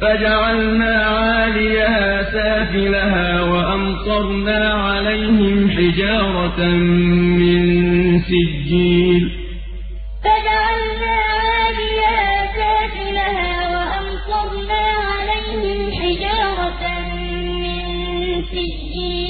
فَجَعَلْنَا عَالِيَهَا سَافِلَهَا وَأَمْطَرْنَا عَلَيْهِمْ حِجَارَةً مِّن سِجِّيلٍ. فَجَعَلْنَا عَالِيَهَا سَافِلَهَا وَأَمْطَرْنَا عَلَيْهِمْ حِجَارَةً مِّن سِجِّيلٍ.